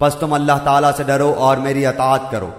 پس تم اللہ تعالیٰ سے ڈرو اور میری اطاعت کرو۔